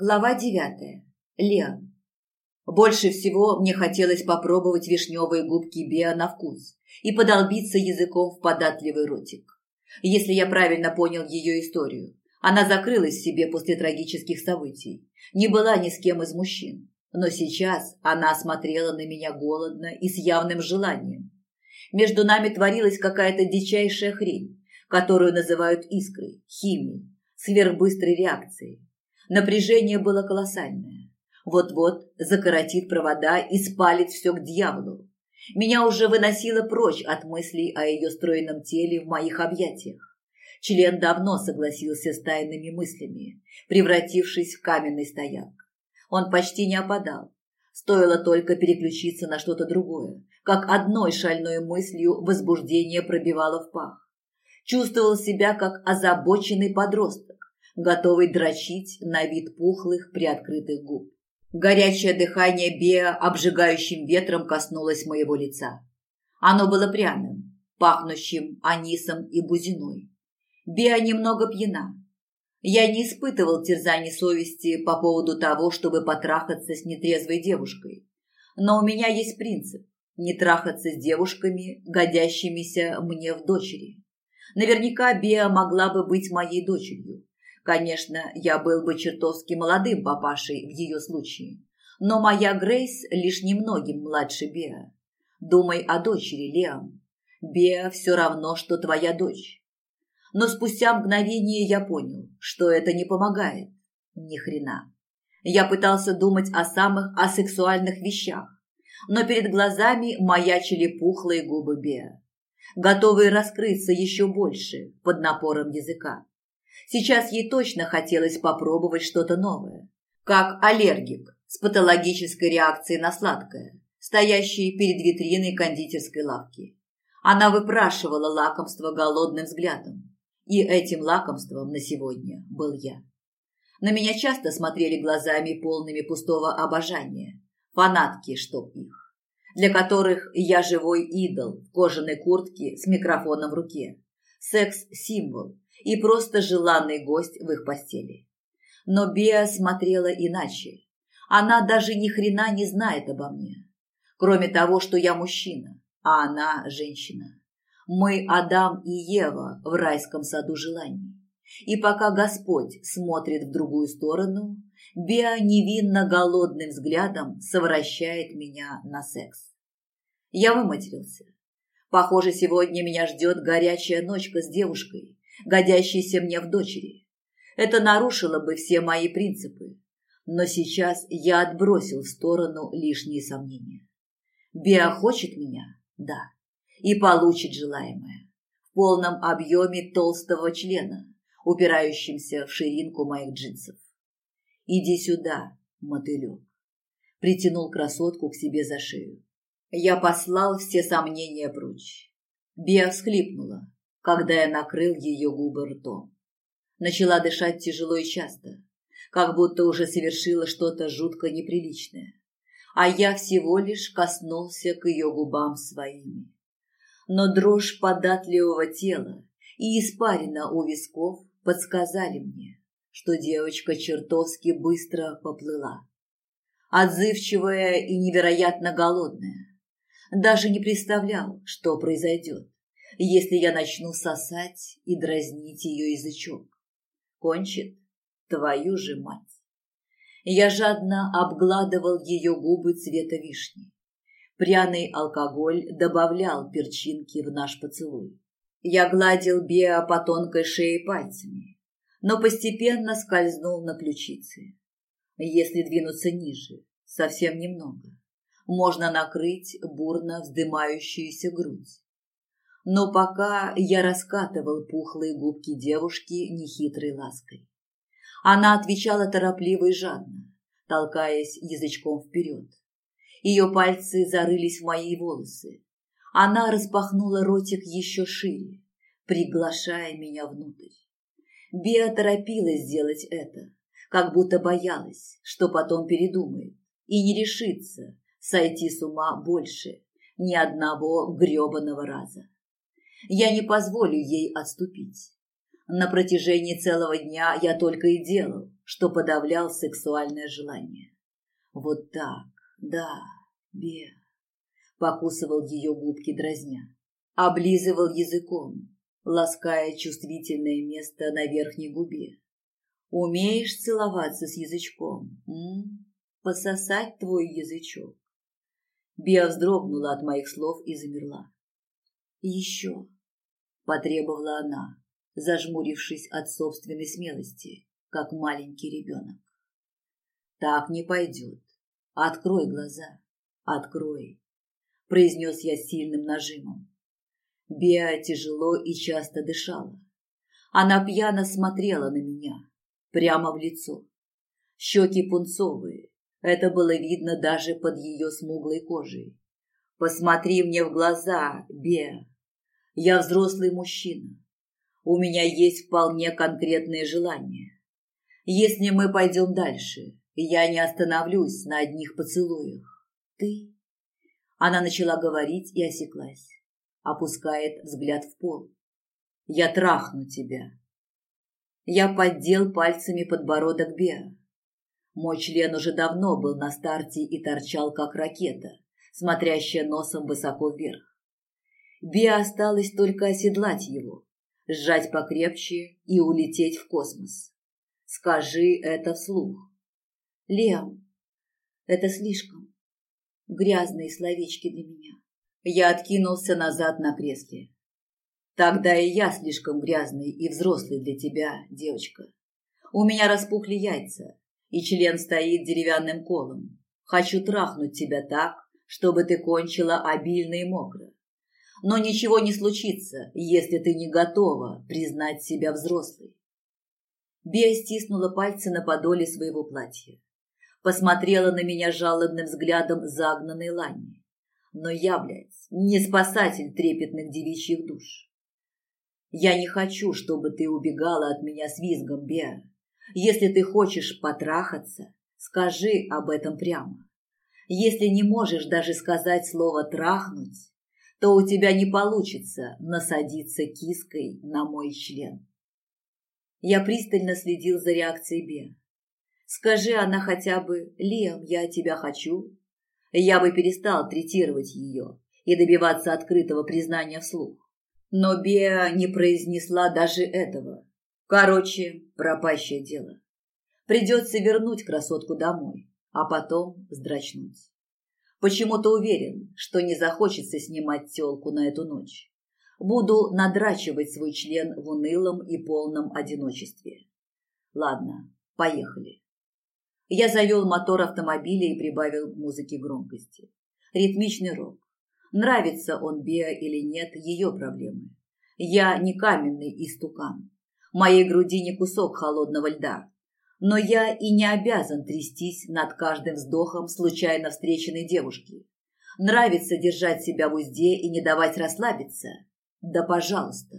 Глава девятая. Леон. Больше всего мне хотелось попробовать вишневые губки Беа на вкус и подолбиться языком в податливый ротик. Если я правильно понял ее историю, она закрылась в себе после трагических событий, не была ни с кем из мужчин. Но сейчас она смотрела на меня голодно и с явным желанием. Между нами творилась какая-то дичайшая хрень, которую называют искрой, химией, сверхбыстрой реакцией Напряжение было колоссальное. Вот-вот закоротит провода и спалит все к дьяволу. Меня уже выносило прочь от мыслей о ее стройном теле в моих объятиях. Член давно согласился с тайными мыслями, превратившись в каменный стояк. Он почти не опадал. Стоило только переключиться на что-то другое, как одной шальной мыслью возбуждение пробивало в пах. Чувствовал себя как озабоченный подросток, готовый дрочить на вид пухлых приоткрытых губ. Горячее дыхание Беа обжигающим ветром коснулось моего лица. Оно было пряным, пахнущим анисом и бузиной. Беа немного пьяна. Я не испытывал терзаний совести по поводу того, чтобы потрахаться с нетрезвой девушкой. Но у меня есть принцип – не трахаться с девушками, годящимися мне в дочери. Наверняка Беа могла бы быть моей дочерью. Конечно, я был бы чертовски молодым папашей в ее случае, но моя Грейс лишь немногим младше Беа. Думай о дочери, Лиам. Беа все равно, что твоя дочь. Но спустя мгновение я понял, что это не помогает. Ни хрена. Я пытался думать о самых асексуальных вещах, но перед глазами маячили пухлые губы Беа, готовые раскрыться еще больше под напором языка. Сейчас ей точно хотелось попробовать что-то новое. Как аллергик с патологической реакцией на сладкое, стоящий перед витриной кондитерской лавки. Она выпрашивала лакомство голодным взглядом. И этим лакомством на сегодня был я. На меня часто смотрели глазами полными пустого обожания. Фанатки, чтоб их. Для которых я живой идол в кожаной куртке с микрофоном в руке. Секс-символ, и просто желанный гость в их постели. Но Беа смотрела иначе. Она даже ни хрена не знает обо мне. Кроме того, что я мужчина, а она женщина. Мы Адам и Ева в райском саду желаний. И пока Господь смотрит в другую сторону, Беа невинно голодным взглядом совращает меня на секс. Я выматерился. Похоже, сегодня меня ждет горячая ночка с девушкой, годящейся мне в дочери. Это нарушило бы все мои принципы. Но сейчас я отбросил в сторону лишние сомнения. Беа хочет меня? Да. И получит желаемое. В полном объеме толстого члена, упирающимся в ширинку моих джинсов. «Иди сюда, мотылек», — притянул красотку к себе за шею. Я послал все сомнения прочь. Беа всхлипнула, когда я накрыл ее губы ртом. Начала дышать тяжело и часто, как будто уже совершила что-то жутко неприличное. А я всего лишь коснулся к ее губам своими. Но дрожь податливого тела и испарина у висков подсказали мне, что девочка чертовски быстро поплыла. Отзывчивая и невероятно голодная. Даже не представлял, что произойдет если я начну сосать и дразнить ее язычок. Кончит твою же мать. Я жадно обгладывал ее губы цвета вишни. Пряный алкоголь добавлял перчинки в наш поцелуй. Я гладил Беа по тонкой шее пальцами, но постепенно скользнул на ключицы. Если двинуться ниже, совсем немного, можно накрыть бурно вздымающуюся грудь. Но пока я раскатывал пухлые губки девушки нехитрой лаской. Она отвечала торопливо и жадно, толкаясь язычком вперед. Ее пальцы зарылись в мои волосы. Она распахнула ротик еще шире, приглашая меня внутрь. Беа торопилась сделать это, как будто боялась, что потом передумает и не решится сойти с ума больше ни одного грёбаного раза. Я не позволю ей отступить. На протяжении целого дня я только и делал, что подавлял сексуальное желание. Вот так, да, Бе. Покусывал ее губки дразня. Облизывал языком, лаская чувствительное место на верхней губе. Умеешь целоваться с язычком? М? Пососать твой язычок? Биа вздрогнула от моих слов и замерла. Еще, потребовала она, зажмурившись от собственной смелости, как маленький ребенок. Так не пойдет. Открой глаза, открой, произнес я сильным нажимом. Беа тяжело и часто дышала. Она пьяно смотрела на меня, прямо в лицо. Щеки пунцовые, это было видно даже под ее смуглой кожей. Посмотри мне в глаза, Беа. Я взрослый мужчина. У меня есть вполне конкретные желания. Если мы пойдем дальше, я не остановлюсь на одних поцелуях. Ты? Она начала говорить и осеклась. Опускает взгляд в пол. Я трахну тебя. Я поддел пальцами подбородок Беа. Мой член уже давно был на старте и торчал, как ракета, смотрящая носом высоко вверх. Беа осталось только оседлать его, сжать покрепче и улететь в космос. Скажи это вслух. Лем, это слишком. Грязные словечки для меня. Я откинулся назад на кресле. Тогда и я слишком грязный и взрослый для тебя, девочка. У меня распухли яйца, и член стоит деревянным колом. Хочу трахнуть тебя так, чтобы ты кончила обильно и мокро. Но ничего не случится, если ты не готова признать себя взрослой. Бея стиснула пальцы на подоле своего платья. Посмотрела на меня жалобным взглядом загнанной лани. Но я, блядь, не спасатель трепетных девичьих душ. Я не хочу, чтобы ты убегала от меня с визгом, Беа. Если ты хочешь потрахаться, скажи об этом прямо. Если не можешь даже сказать слово «трахнуть», то у тебя не получится насадиться киской на мой член. Я пристально следил за реакцией Бе. Скажи она хотя бы «Лем, я тебя хочу», я бы перестал третировать ее и добиваться открытого признания вслух. Но Беа не произнесла даже этого. Короче, пропащее дело. Придется вернуть красотку домой, а потом сдрачнуть. Почему-то уверен, что не захочется снимать телку на эту ночь. Буду надрачивать свой член в унылом и полном одиночестве. Ладно, поехали. Я завел мотор автомобиля и прибавил музыке громкости. Ритмичный рок. Нравится он Беа или нет, ее проблемы. Я не каменный истукан. Моей груди не кусок холодного льда. Но я и не обязан трястись над каждым вздохом случайно встреченной девушки. Нравится держать себя в узде и не давать расслабиться? Да пожалуйста.